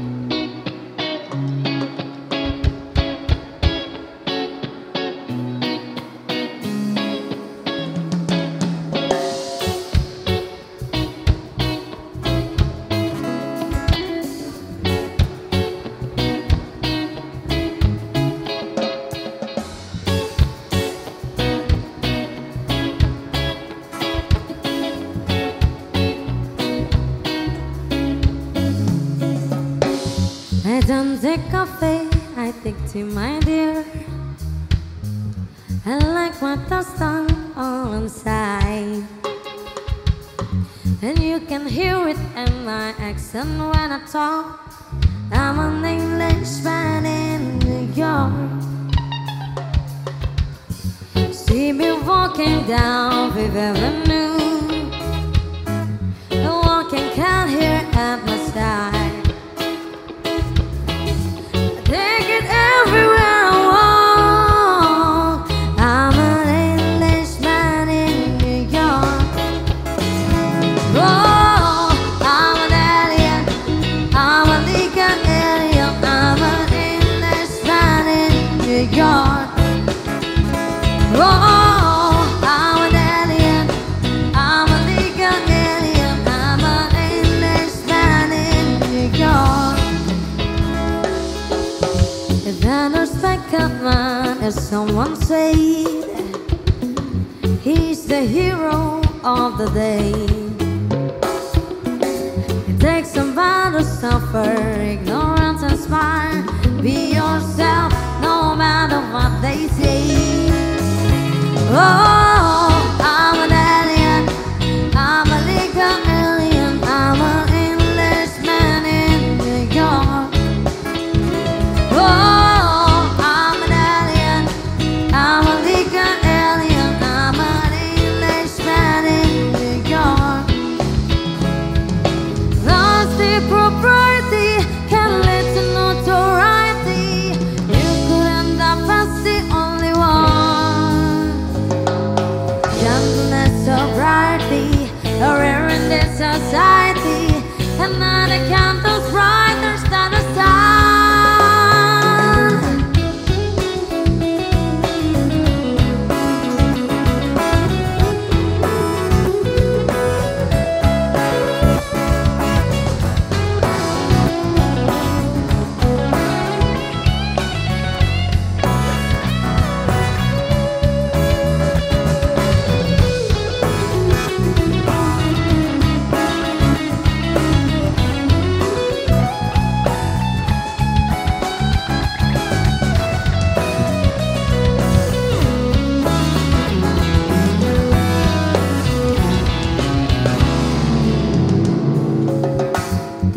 I don't take coffee, I take to my dear. I like what that's done all inside. And you can hear it in my accent when I talk. I'm an Englishman in New York. See me walking down Fifth Avenue. As someone said, he's the hero of the day. It takes somebody to suffer ignorance Oh, casa.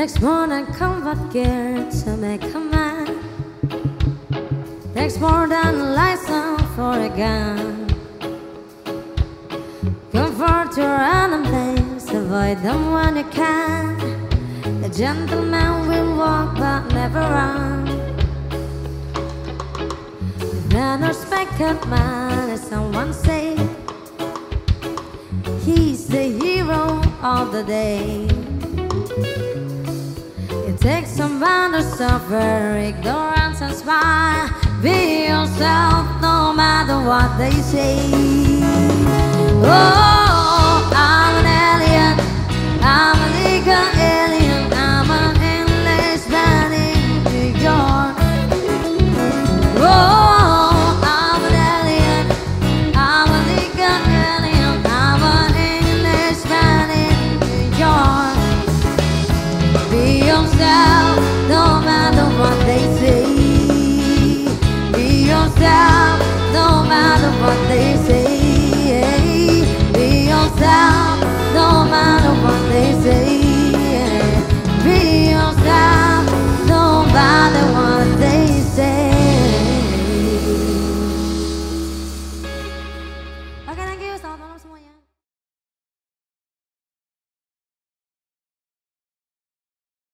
Takes more than combat gear to make a man. Takes more than a license for a gun. Comfort your enemies, avoid them when you can. A gentleman will walk but never run. An unexpected man, as someone say, he's the hero of the day. It some someone to suffer ignorance and smile. Be yourself no matter what they say. Oh,